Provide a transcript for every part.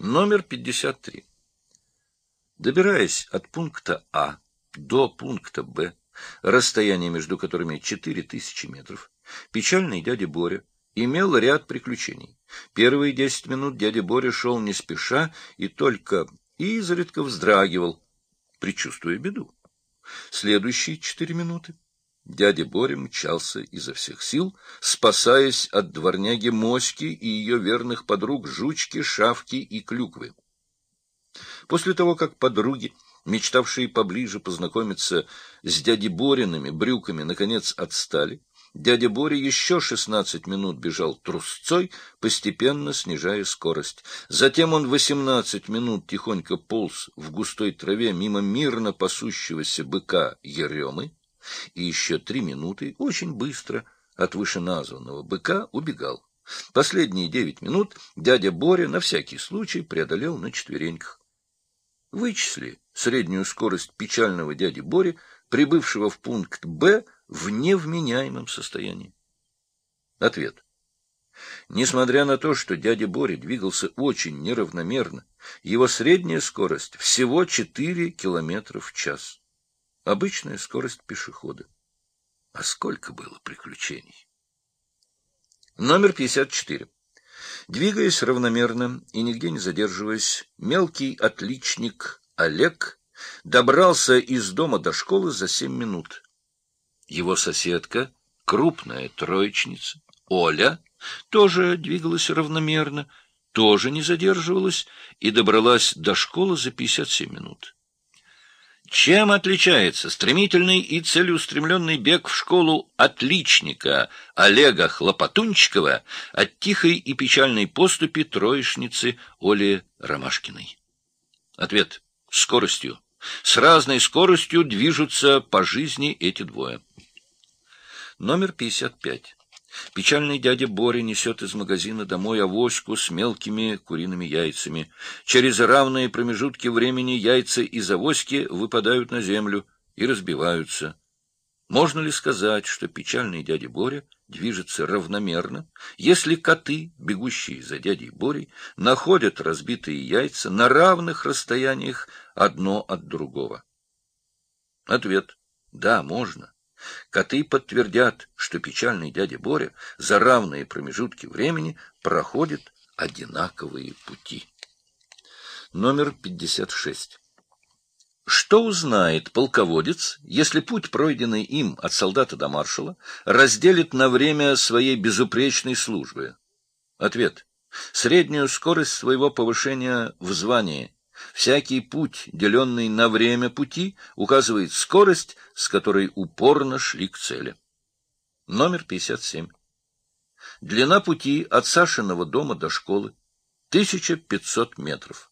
Номер 53. Добираясь от пункта А до пункта Б, расстояние между которыми 4000 метров, печальный дядя Боря имел ряд приключений. Первые десять минут дядя Боря шел не спеша и только изредка вздрагивал, предчувствуя беду. Следующие четыре минуты Дядя Боря мчался изо всех сил, спасаясь от дворняги Моськи и ее верных подруг Жучки, Шавки и Клюквы. После того, как подруги, мечтавшие поближе познакомиться с дядей Бориными брюками, наконец отстали, дядя Боря еще шестнадцать минут бежал трусцой, постепенно снижая скорость. Затем он восемнадцать минут тихонько полз в густой траве мимо мирно пасущегося быка Еремы, и еще три минуты очень быстро от вышеназванного быка убегал. Последние девять минут дядя Боря на всякий случай преодолел на четвереньках. Вычисли среднюю скорость печального дяди Бори, прибывшего в пункт Б в невменяемом состоянии. Ответ. Несмотря на то, что дядя Боря двигался очень неравномерно, его средняя скорость всего 4 км в час. Обычная скорость пешехода. А сколько было приключений? Номер 54. Двигаясь равномерно и нигде не задерживаясь, мелкий отличник Олег добрался из дома до школы за семь минут. Его соседка, крупная троечница, Оля, тоже двигалась равномерно, тоже не задерживалась и добралась до школы за 57 минут. Чем отличается стремительный и целеустремленный бег в школу отличника Олега Хлопотунчикова от тихой и печальной поступи троечницы Оли Ромашкиной? Ответ — скоростью. С разной скоростью движутся по жизни эти двое. Номер 55. Печальный дядя Боря несет из магазина домой авоську с мелкими куриными яйцами. Через равные промежутки времени яйца из авоськи выпадают на землю и разбиваются. Можно ли сказать, что печальный дядя Боря движется равномерно, если коты, бегущие за дядей Борей, находят разбитые яйца на равных расстояниях одно от другого? Ответ — да, можно. Коты подтвердят, что печальный дядя Боря за равные промежутки времени проходит одинаковые пути. Номер 56. Что узнает полководец, если путь, пройденный им от солдата до маршала, разделит на время своей безупречной службы? Ответ. Среднюю скорость своего повышения в звании – Всякий путь, деленный на время пути, указывает скорость, с которой упорно шли к цели. Номер 57. Длина пути от Сашиного дома до школы — 1500 метров.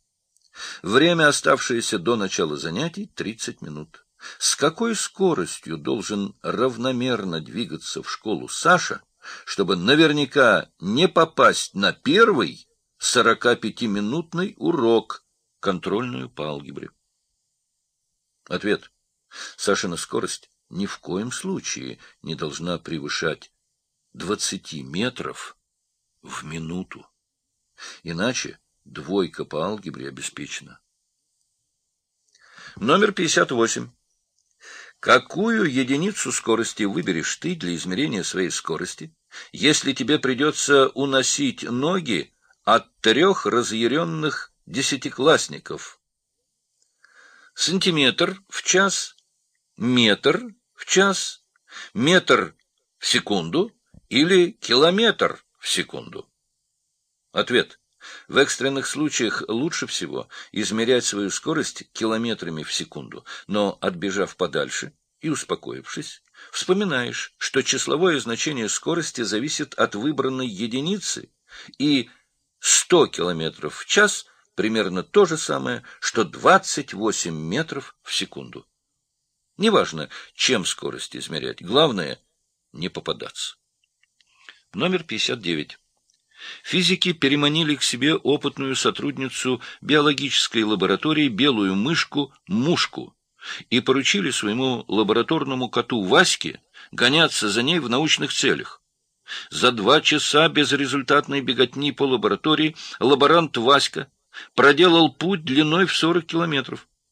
Время, оставшееся до начала занятий, — 30 минут. С какой скоростью должен равномерно двигаться в школу Саша, чтобы наверняка не попасть на первый 45-минутный урок — контрольную по алгебре. Ответ. Сашина скорость ни в коем случае не должна превышать 20 метров в минуту. Иначе двойка по алгебре обеспечена. Номер 58. Какую единицу скорости выберешь ты для измерения своей скорости, если тебе придется уносить ноги от трех разъяренных десятиклассников. Сантиметр в час, метр в час, метр в секунду или километр в секунду? Ответ. В экстренных случаях лучше всего измерять свою скорость километрами в секунду, но, отбежав подальше и успокоившись, вспоминаешь, что числовое значение скорости зависит от выбранной единицы, и 100 километров в час – примерно то же самое, что 28 метров в секунду. Неважно, чем скорость измерять, главное — не попадаться. Номер 59. Физики переманили к себе опытную сотрудницу биологической лаборатории белую мышку Мушку и поручили своему лабораторному коту Ваське гоняться за ней в научных целях. За два часа безрезультатной беготни по лаборатории лаборант Васька проделал путь длиной в 40 километров.